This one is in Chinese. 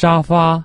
沙发